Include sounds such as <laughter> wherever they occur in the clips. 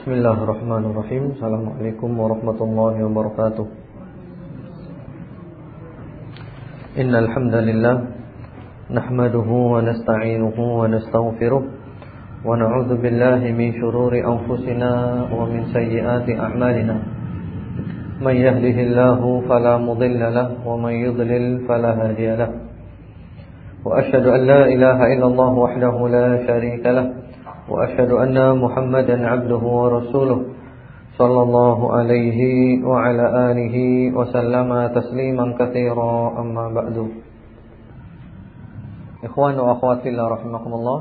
Bismillahirrahmanirrahim Assalamualaikum warahmatullahi wabarakatuh Innal hamdalillah nahmaduhu wa nasta'inuhu wa nastaghfiruh wa na'udzu billahi min shururi anfusina wa min sayyiati a'malina Man yahdihillahu fala mudilla lahu wa man yudlil fala hadiya lahu Wa ashhadu an la ilaha illallah wahdahu la sharika lahu وأشهد أن محمدا عبده ورسوله صلى الله عليه وعلى آله وسلم تسليما كثيرا أما بعد إخوان وأخوات الله رحمكم الله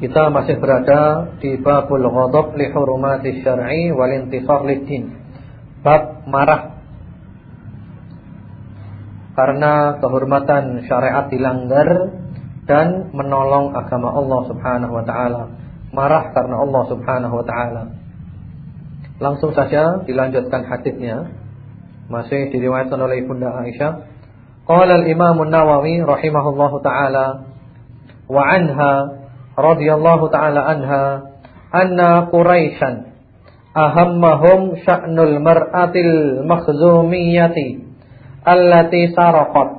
Kita masih berada di babul ghadab li hurumati syar'i wal intisar lid-din. Bab marah karena kehormatan syariat dilanggar dan menolong agama Allah Subhanahu wa taala, marah karena Allah Subhanahu wa taala. Langsung saja dilanjutkan hadisnya. Masih diriwayatkan oleh Ibunda Aisyah. Qala al-Imam an-Nawawi rahimahullahu taala wa anha radhiyallahu taala anha anna Quraisyan ahammahum sya'nul mar'atil makhzumiyati allati saraqat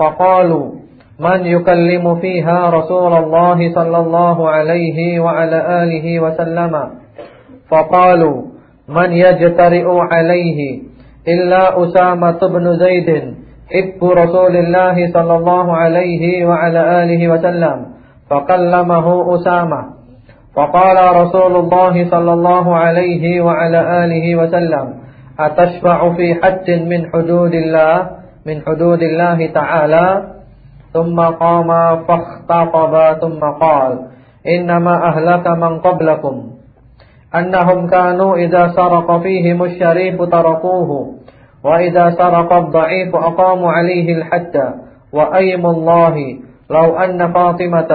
faqalu من يكلم فيها رسول الله صلى الله عليه وعلى آله وسلم فقالوا من يجترئ عليه إلا أسامة بن زيد حب رسول الله صلى الله عليه وعلى آله وسلم فكلمه أسامة. فقال رسول الله صلى الله عليه وعلى آله وسلم أتشفع في حج من حدود الله من حدود الله تعالى؟ ثم قام فاختطب ثم قال إنما أهلك من قبلكم أنهم كانوا إذا سرق فيهم الشريف تركوه وإذا سرق الضعيف أقاموا عليه الحد وأيم الله لو أن فاطمة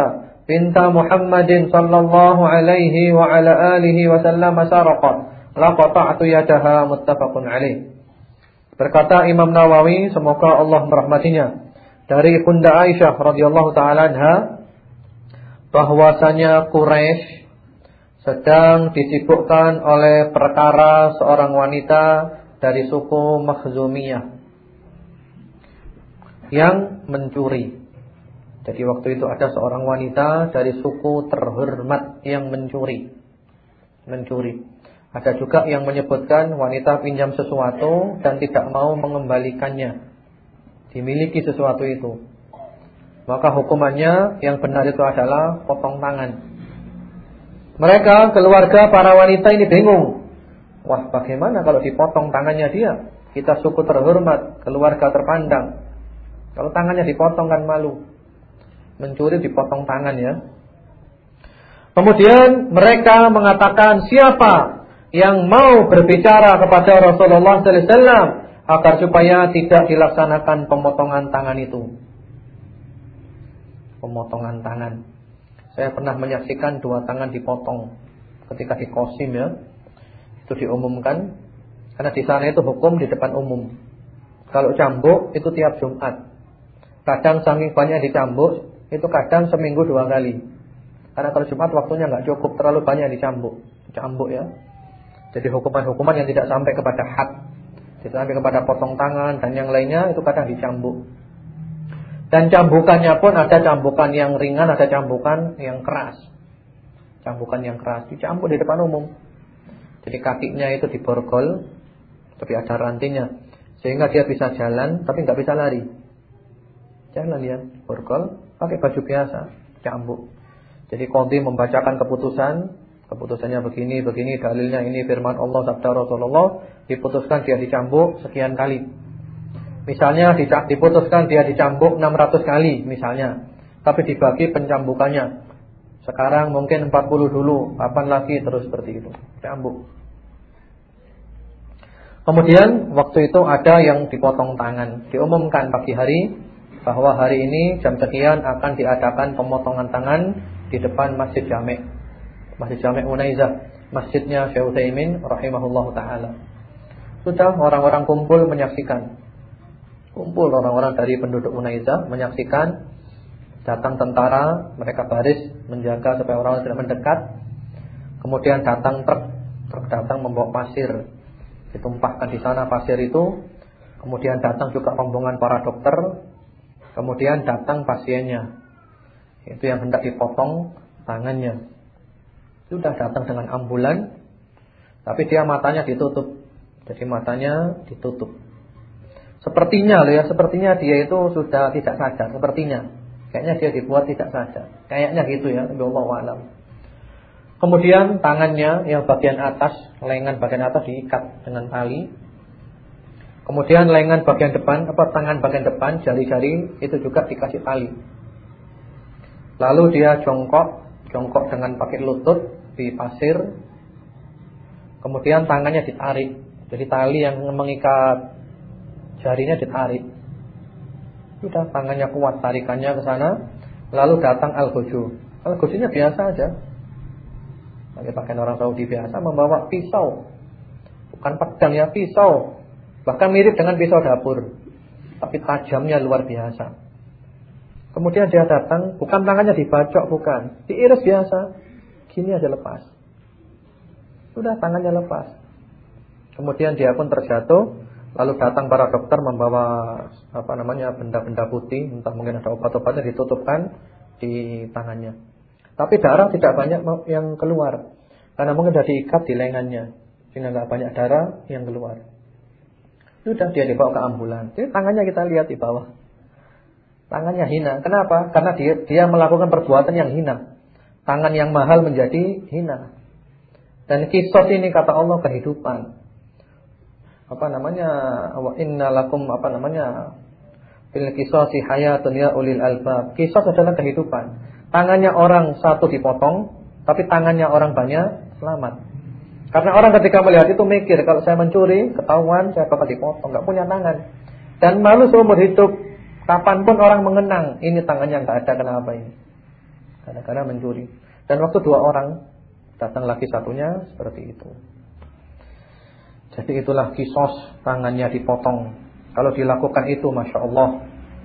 بنت محمد صلى الله عليه وعلى آله وسلم سرقت لقطعت يدها متفق عليه Berkata Imam Nawawi semoga Allah merahmatinya dari Bunda Aisyah radhiyallahu taala anha bahwasanya Quraisy sedang disibukkan oleh perkara seorang wanita dari suku Makhzumiyah yang mencuri. Jadi waktu itu ada seorang wanita dari suku terhormat yang mencuri. Mencuri. Ada juga yang menyebutkan wanita pinjam sesuatu dan tidak mau mengembalikannya dimiliki sesuatu itu. Maka hukumannya yang benar itu adalah potong tangan. Mereka keluarga para wanita ini bingung. Wah, bagaimana kalau dipotong tangannya dia? Kita suku terhormat, keluarga terpandang. Kalau tangannya dipotong kan malu. Mencuri dipotong tangan ya. Kemudian mereka mengatakan siapa yang mau berbicara kepada Rasulullah sallallahu alaihi wasallam agar supaya tidak dilaksanakan pemotongan tangan itu. Pemotongan tangan. Saya pernah menyaksikan dua tangan dipotong ketika di Kosim ya. Itu diumumkan karena di sana itu hukum di depan umum. Kalau cambuk itu tiap Jumat. Kadang saking banyak dicambuk, itu kadang seminggu dua kali. Karena kalau Jumat waktunya nggak cukup, terlalu banyak dicambuk. Cambuk ya. Jadi hukuman-hukuman yang tidak sampai kepada had sampai kepada potong tangan dan yang lainnya itu kadang dicambuk. Dan cambukannya pun ada cambukan yang ringan, ada cambukan yang keras. Cambukan yang keras dicambuk di depan umum. Jadi kakinya itu diborgol, tapi ada rantinya, sehingga dia bisa jalan, tapi nggak bisa lari. Jalan ya, borgol, pakai baju biasa, cambuk. Jadi kodi membacakan keputusan, keputusannya begini, begini, dalilnya ini firman Allah sabda Rasulullah, diputuskan dia dicambuk sekian kali. Misalnya diputuskan dia dicambuk 600 kali misalnya, tapi dibagi pencambukannya. Sekarang mungkin 40 dulu, kapan lagi terus seperti itu, cambuk. Kemudian waktu itu ada yang dipotong tangan, diumumkan pagi hari bahwa hari ini jam sekian akan diadakan pemotongan tangan di depan Masjid Jami'. Masjid Jami' Unaizah, masjidnya Syekh Utsaimin taala. Sudah orang-orang kumpul menyaksikan. Kumpul orang-orang dari penduduk Unaizah menyaksikan datang tentara, mereka baris menjaga supaya orang-orang tidak mendekat. Kemudian datang truk, truk datang membawa pasir. Ditumpahkan di sana pasir itu. Kemudian datang juga rombongan para dokter. Kemudian datang pasiennya. Itu yang hendak dipotong tangannya. Sudah datang dengan ambulan. Tapi dia matanya ditutup. Jadi matanya ditutup. Sepertinya loh ya, sepertinya dia itu sudah tidak sadar, sepertinya. Kayaknya dia dibuat tidak sadar. Kayaknya gitu ya, Allah alam. Kemudian tangannya yang bagian atas, lengan bagian atas diikat dengan tali. Kemudian lengan bagian depan, apa tangan bagian depan, jari-jari itu juga dikasih tali. Lalu dia jongkok, jongkok dengan pakai lutut di pasir. Kemudian tangannya ditarik. Jadi tali yang mengikat jarinya ditarik. Sudah tangannya kuat tarikannya ke sana, lalu datang al-gojo. Al-gojonya biasa aja. Pakai pakaian orang Saudi biasa membawa pisau. Bukan pedang ya, pisau. Bahkan mirip dengan pisau dapur. Tapi tajamnya luar biasa. Kemudian dia datang, bukan tangannya dibacok, bukan. Diiris biasa. Gini aja lepas. Sudah tangannya lepas. Kemudian dia pun terjatuh. Lalu datang para dokter membawa apa namanya benda-benda putih, entah mungkin ada obat-obatnya ditutupkan di tangannya. Tapi darah tidak banyak yang keluar. Karena mungkin sudah diikat di lengannya. Sehingga tidak banyak darah yang keluar. Sudah dia dibawa ke ambulan. Jadi tangannya kita lihat di bawah. Tangannya hina. Kenapa? Karena dia dia melakukan perbuatan yang hina. Tangan yang mahal menjadi hina. Dan kisos ini kata Allah kehidupan. Apa namanya? Wa inna lakum apa namanya? Fil qisasi hayatun ya ulil albab. Kisos adalah kehidupan. Tangannya orang satu dipotong, tapi tangannya orang banyak selamat. Karena orang ketika melihat itu mikir, kalau saya mencuri, ketahuan, saya bakal dipotong, nggak punya tangan. Dan malu seumur hidup, kapan pun orang mengenang, ini tangannya nggak ada, kenapa ini? Karena mencuri. Dan waktu dua orang, datang lagi satunya, seperti itu. Jadi itulah kisos, tangannya dipotong. Kalau dilakukan itu, Masya Allah,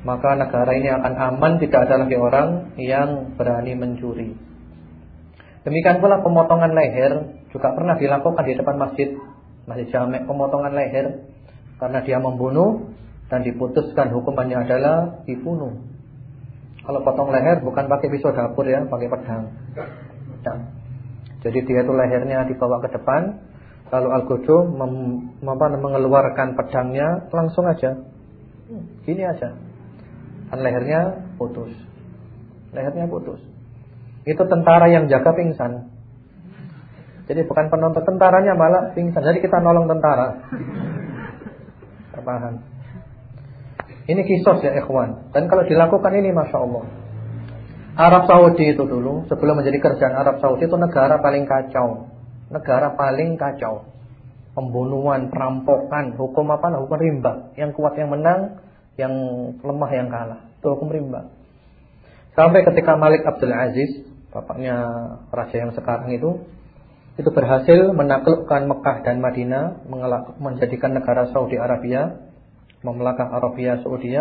maka negara ini akan aman tidak ada lagi orang yang berani mencuri. Demikian pula pemotongan leher juga pernah dilakukan di depan masjid Masjid Jamek pemotongan leher karena dia membunuh dan diputuskan hukumannya adalah dibunuh. Kalau potong leher bukan pakai pisau dapur ya, pakai pedang. Ya. Jadi dia itu lehernya dibawa ke depan, lalu Al-Gojo mengeluarkan pedangnya langsung aja. Gini aja. Dan lehernya putus. Lehernya putus. Itu tentara yang jaga pingsan. Jadi bukan penonton tentaranya malah pingsan. Jadi kita nolong tentara. <laughs> Terpahan. Ini kisos ya ikhwan. Dan kalau dilakukan ini Masya Allah. Arab Saudi itu dulu sebelum menjadi kerjaan Arab Saudi itu negara paling kacau. Negara paling kacau. Pembunuhan, perampokan, hukum apa? Hukum rimba. Yang kuat yang menang, yang lemah yang kalah. Itu hukum rimba. Sampai ketika Malik Abdul Aziz, bapaknya raja yang sekarang itu, itu berhasil menaklukkan Mekah dan Madinah, menjadikan negara Saudi Arabia, memelakah Arabia Saudi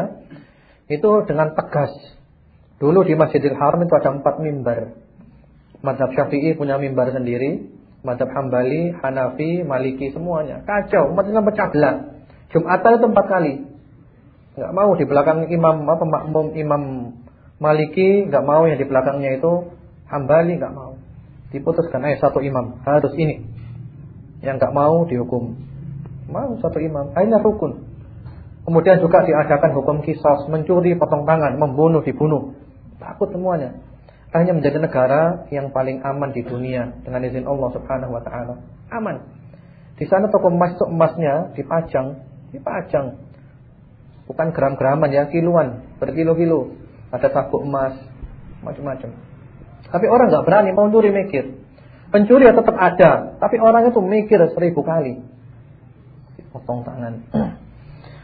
itu dengan tegas. Dulu di Masjidil Haram itu ada empat mimbar. Madhab Syafi'i punya mimbar sendiri, Madhab Hambali, Hanafi, Maliki semuanya. Kacau, umat Islam pecah belah. Jumatan itu empat kali. Enggak mau di belakang imam apa makmum imam Maliki, enggak mau yang di belakangnya itu Hambali enggak mau. Diputuskan ayo satu imam harus ini. Yang enggak mau dihukum. Mau satu imam, akhirnya rukun. Kemudian juga diadakan hukum kisos, mencuri, potong tangan, membunuh, dibunuh. Takut semuanya. Hanya menjadi negara yang paling aman di dunia dengan izin Allah Subhanahu wa taala. Aman. Di sana toko emas emasnya dipajang, dipajang Bukan gram-graman ya, kiluan, berkilo-kilo. Ada sabuk emas, macam-macam. Tapi orang nggak berani mau curi mikir. Pencuri ya tetap ada, tapi orangnya tuh mikir seribu kali. Potong tangan.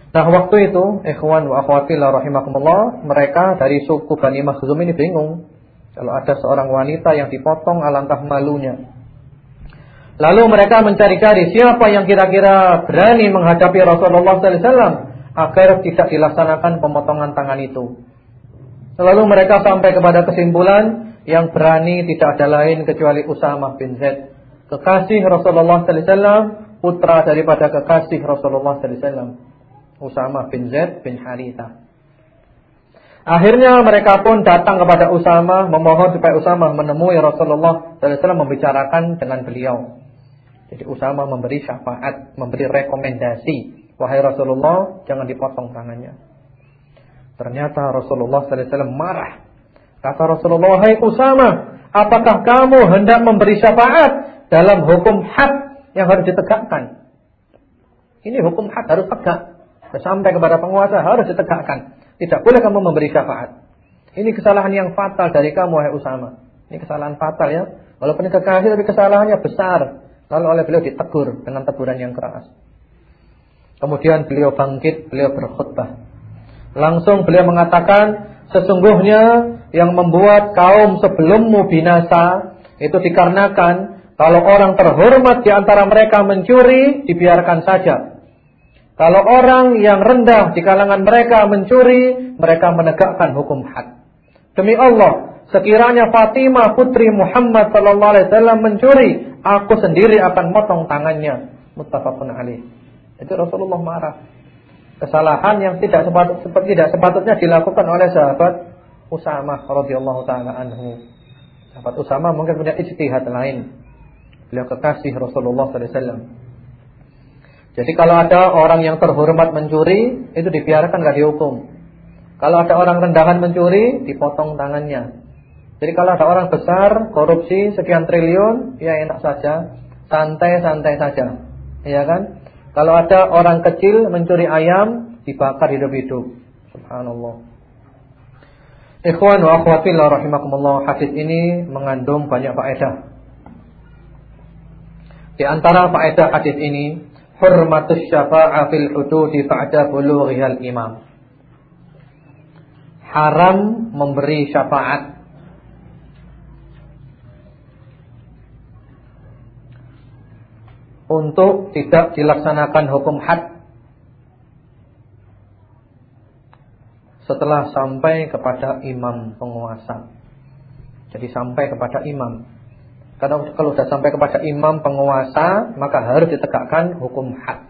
Nah waktu itu ikhwan wa akhwati la rahimakumullah Mereka dari suku Bani Makhzum ini bingung. Kalau ada seorang wanita yang dipotong alangkah malunya. Lalu mereka mencari-cari siapa yang kira-kira berani menghadapi Rasulullah SAW agar tidak dilaksanakan pemotongan tangan itu. Lalu mereka sampai kepada kesimpulan yang berani tidak ada lain kecuali Usama bin Zaid kekasih Rasulullah wasallam, putra daripada kekasih Rasulullah wasallam, Usama bin Zaid bin Haritha. Akhirnya mereka pun datang kepada Usama memohon supaya Usama menemui Rasulullah wasallam membicarakan dengan beliau. Jadi Usama memberi syafaat, memberi rekomendasi, wahai Rasulullah, jangan dipotong tangannya. Ternyata Rasulullah wasallam marah. Kata Rasulullah, "Wahai Usama, apakah kamu hendak memberi syafaat dalam hukum had yang harus ditegakkan. Ini hukum had harus tegak. Sampai kepada penguasa harus ditegakkan. Tidak boleh kamu memberi syafaat. Ini kesalahan yang fatal dari kamu wahai Usama. Ini kesalahan fatal ya. Walaupun ini kekasih tapi kesalahannya besar. Lalu oleh beliau ditegur dengan teguran yang keras. Kemudian beliau bangkit, beliau berkhutbah. Langsung beliau mengatakan, sesungguhnya yang membuat kaum sebelummu binasa itu dikarenakan kalau orang terhormat di antara mereka mencuri, dibiarkan saja. Kalau orang yang rendah di kalangan mereka mencuri, mereka menegakkan hukum had. Demi Allah, sekiranya Fatimah putri Muhammad sallallahu alaihi wasallam mencuri, aku sendiri akan motong tangannya. Muttafaqun alaih. Itu Rasulullah marah. Kesalahan yang tidak sepatut, tidak sepatutnya dilakukan oleh sahabat Usamah radhiyallahu taala anhu. Sahabat Usamah mungkin punya ijtihad lain. Beliau kekasih Rasulullah SAW. Jadi kalau ada orang yang terhormat mencuri, itu dibiarkan gak dihukum. Kalau ada orang rendahan mencuri, dipotong tangannya. Jadi kalau ada orang besar korupsi sekian triliun, ya enak saja, santai-santai saja. Iya kan? Kalau ada orang kecil mencuri ayam, dibakar hidup-hidup. Subhanallah. Ikhwan wa akhwati rahimakumullah, hadis ini mengandung banyak faedah. Di antara faedah hadis ini, hurmatus syafa'a fil hududi ba'da bulughihal imam. Haram memberi syafaat untuk tidak dilaksanakan hukum had setelah sampai kepada imam penguasa. Jadi sampai kepada imam. Karena kalau sudah sampai kepada imam penguasa, maka harus ditegakkan hukum had.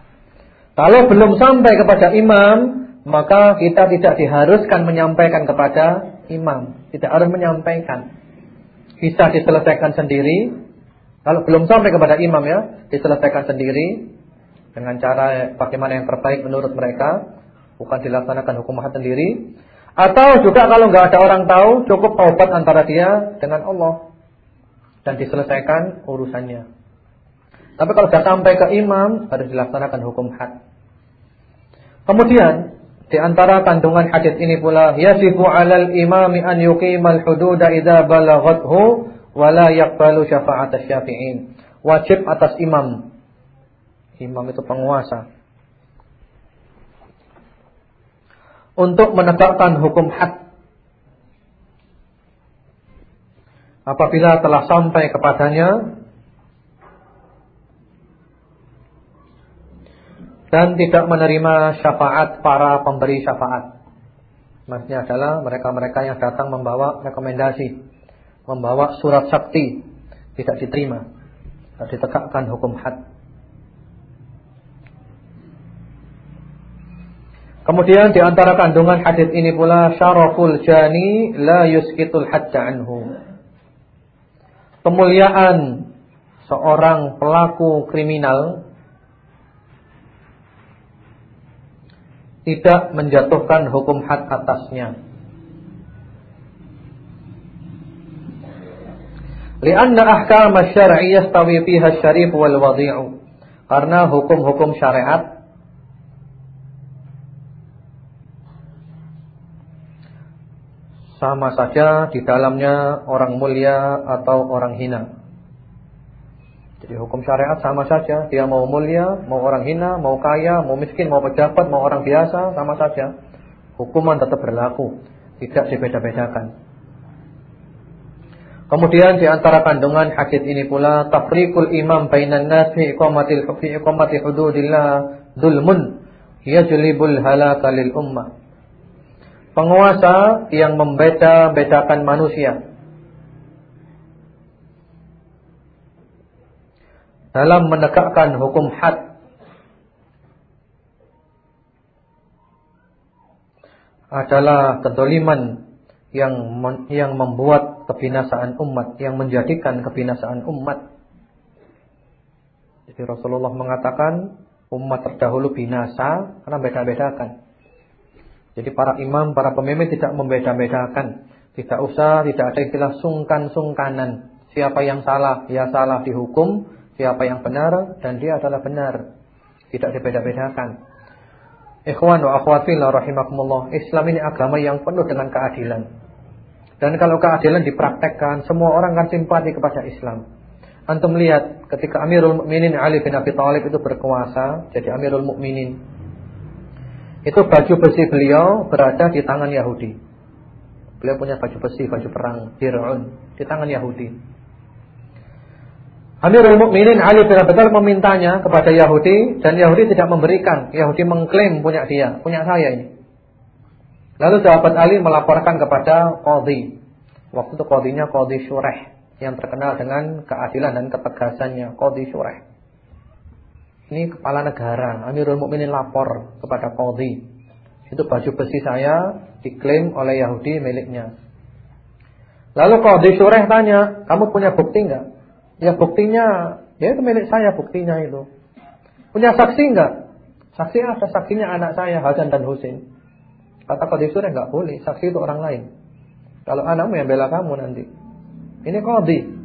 Kalau belum sampai kepada imam, maka kita tidak diharuskan menyampaikan kepada imam. Tidak harus menyampaikan. Bisa diselesaikan sendiri. Kalau belum sampai kepada imam ya, diselesaikan sendiri dengan cara bagaimana yang terbaik menurut mereka, bukan dilaksanakan hukum had sendiri. Atau juga kalau nggak ada orang tahu, cukup taubat antara dia dengan Allah dan diselesaikan urusannya. Tapi kalau sudah sampai ke imam harus dilaksanakan hukum had. Kemudian di antara kandungan hadis ini pula yasifu 'alal imami an yuqimal hududa idza balaghathu wa la yaqbalu syafa'at syafi'in. Wajib atas imam. Imam itu penguasa. Untuk menegakkan hukum had apabila telah sampai kepadanya dan tidak menerima syafaat para pemberi syafaat. Maksudnya adalah mereka-mereka yang datang membawa rekomendasi, membawa surat sakti, tidak diterima, ditegakkan hukum had. Kemudian di antara kandungan hadis ini pula syaraful jani la yuskitul hajja anhu kemuliaan seorang pelaku kriminal tidak menjatuhkan hukum had atasnya. Lianna ahkam asy-syar'i yastawi fiha asy-syarif wal wadhi'u. Karena hukum-hukum syariat sama saja di dalamnya orang mulia atau orang hina. Jadi hukum syariat sama saja, dia mau mulia, mau orang hina, mau kaya, mau miskin, mau pejabat, mau orang biasa, sama saja. Hukuman tetap berlaku, tidak dibeda-bedakan. Kemudian di antara kandungan hadis ini pula tafriqul imam bainan nas fi iqamatil fi iqamati hududillah dzulmun yajlibul halaka lil ummah penguasa yang membeda-bedakan manusia. dalam menegakkan hukum had adalah kedoliman yang yang membuat kebinasaan umat, yang menjadikan kebinasaan umat. Jadi Rasulullah mengatakan umat terdahulu binasa karena beda-bedakan. Jadi para imam, para pemimpin tidak membeda-bedakan. Tidak usah, tidak ada istilah sungkan-sungkanan. Siapa yang salah, ya salah dihukum. Siapa yang benar, dan dia adalah benar. Tidak dibeda-bedakan. Ikhwan wa akhwat fillah rahimakumullah. Islam ini agama yang penuh dengan keadilan. Dan kalau keadilan dipraktekkan, semua orang akan simpati kepada Islam. Antum lihat ketika Amirul Mukminin Ali bin Abi Thalib itu berkuasa, jadi Amirul Mukminin. Itu baju besi beliau berada di tangan Yahudi. Beliau punya baju besi, baju perang, dir'un di tangan Yahudi. Amirul Mukminin Ali bin Abi memintanya kepada Yahudi dan Yahudi tidak memberikan. Yahudi mengklaim punya dia, punya saya ini. Lalu sahabat Ali melaporkan kepada qadhi. Waktu itu qadhinya qadhi Syureh yang terkenal dengan keadilan dan ketegasannya, qadhi Syureh. Ini kepala negara, Amirul Mukminin lapor kepada qadhi. Itu baju besi saya diklaim oleh Yahudi miliknya. Lalu qadhi Syureh tanya, "Kamu punya bukti enggak?" Ya buktinya, ya itu milik saya buktinya itu. Punya saksi enggak? Saksi ada, saksinya anak saya Hasan dan Husin. Kata Qadhi Surah enggak boleh, saksi itu orang lain. Kalau anakmu yang bela kamu nanti. Ini Qadhi.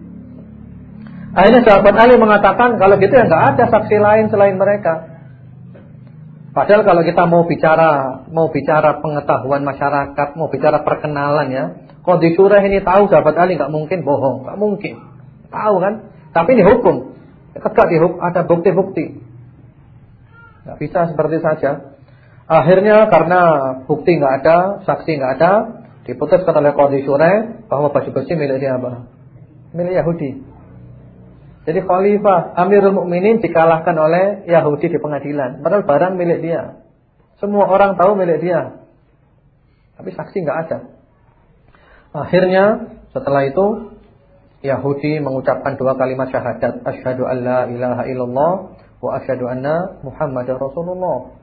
Akhirnya sahabat Ali mengatakan kalau gitu ya enggak ada saksi lain selain mereka. Padahal kalau kita mau bicara mau bicara pengetahuan masyarakat, mau bicara perkenalan ya, Qadhi Surah ini tahu sahabat Ali enggak mungkin bohong, enggak mungkin. Tahu kan? Tapi ini hukum. Tegak dihukum, ada bukti-bukti. Tidak bisa seperti saja. Akhirnya karena bukti nggak ada, saksi nggak ada, diputuskan oleh Qadhi Syureh bahwa baju besi milik dia apa? Milik Yahudi. Jadi khalifah Amirul Mukminin dikalahkan oleh Yahudi di pengadilan. Padahal barang milik dia. Semua orang tahu milik dia. Tapi saksi nggak ada. Akhirnya setelah itu Yahudi mengucapkan dua kalimat syahadat, asyhadu alla ilaha illallah wa asyhadu anna Muhammadar Rasulullah.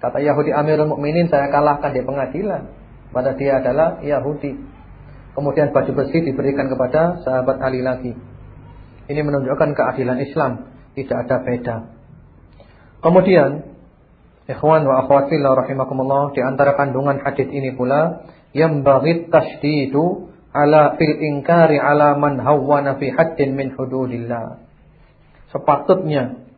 Kata Yahudi Amirul Mukminin saya kalahkan di pengadilan. Pada dia adalah Yahudi. Kemudian baju besi diberikan kepada sahabat Ali lagi. Ini menunjukkan keadilan Islam, tidak ada beda. Kemudian Ikhwan wa akhwat fillah rahimakumullah di antara kandungan hadis ini pula yang bagi tasdidu ala fil ingkari ala man hawwana fi haddin min hududillah. Sepatutnya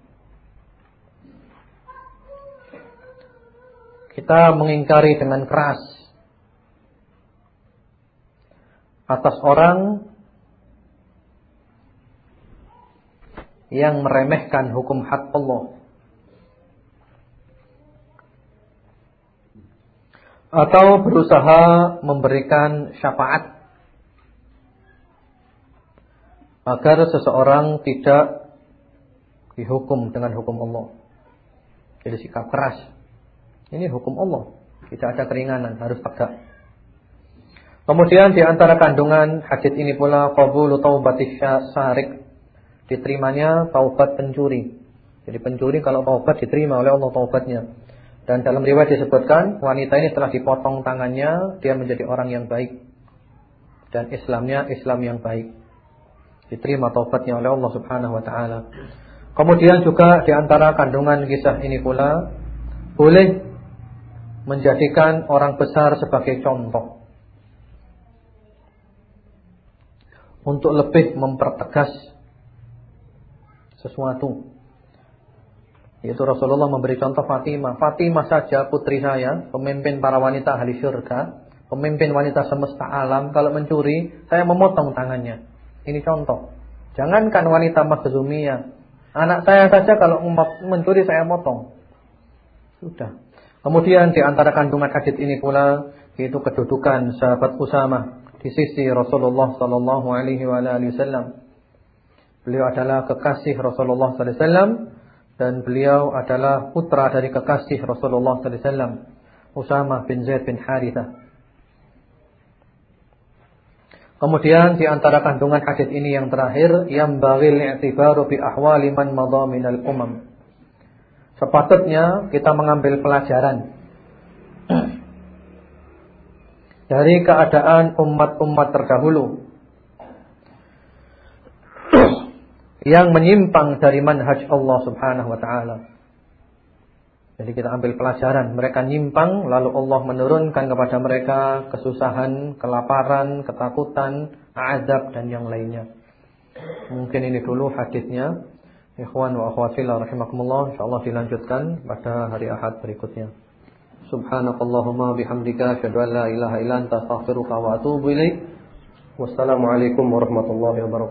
kita mengingkari dengan keras atas orang yang meremehkan hukum hak Allah atau berusaha memberikan syafaat agar seseorang tidak dihukum dengan hukum Allah. Jadi sikap keras. Ini hukum Allah. Tidak ada keringanan, harus tegak. Kemudian di antara kandungan hadis ini pula qabulu taubatis sarik. Diterimanya taubat pencuri. Jadi pencuri kalau taubat diterima oleh Allah taubatnya. Dan dalam riwayat disebutkan wanita ini telah dipotong tangannya, dia menjadi orang yang baik. Dan Islamnya Islam yang baik diterima taubatnya oleh Allah Subhanahu wa taala. Kemudian juga di antara kandungan kisah ini pula boleh menjadikan orang besar sebagai contoh untuk lebih mempertegas sesuatu. Yaitu Rasulullah memberi contoh Fatimah. Fatimah saja putri saya, pemimpin para wanita ahli syurga, pemimpin wanita semesta alam, kalau mencuri, saya memotong tangannya. Ini contoh. Jangankan wanita makhzumiyah. Anak saya saja kalau mencuri saya motong. Sudah. Kemudian di antara kandungan hadis ini pula yaitu kedudukan sahabat Usama di sisi Rasulullah sallallahu alaihi wasallam. Beliau adalah kekasih Rasulullah sallallahu alaihi wasallam dan beliau adalah putra dari kekasih Rasulullah sallallahu alaihi wasallam, Usama bin Zaid bin Harithah. Kemudian di antara kandungan hadis ini yang terakhir, yang baghil i'tibaru bi ahwali man madha minal umam. Sepatutnya kita mengambil pelajaran <clears throat> dari keadaan umat-umat terdahulu yang menyimpang dari manhaj Allah Subhanahu wa taala. Jadi kita ambil pelajaran, mereka nyimpang lalu Allah menurunkan kepada mereka kesusahan, kelaparan, ketakutan, azab dan yang lainnya. Mungkin ini dulu hadisnya. Ikhwan wa akhwat fillah rahimakumullah, insyaallah dilanjutkan pada hari Ahad berikutnya. Subhanakallahumma bihamdika asyhadu an la ilaha illa anta astaghfiruka wa atubu ilaik. Wassalamualaikum warahmatullahi wabarakatuh.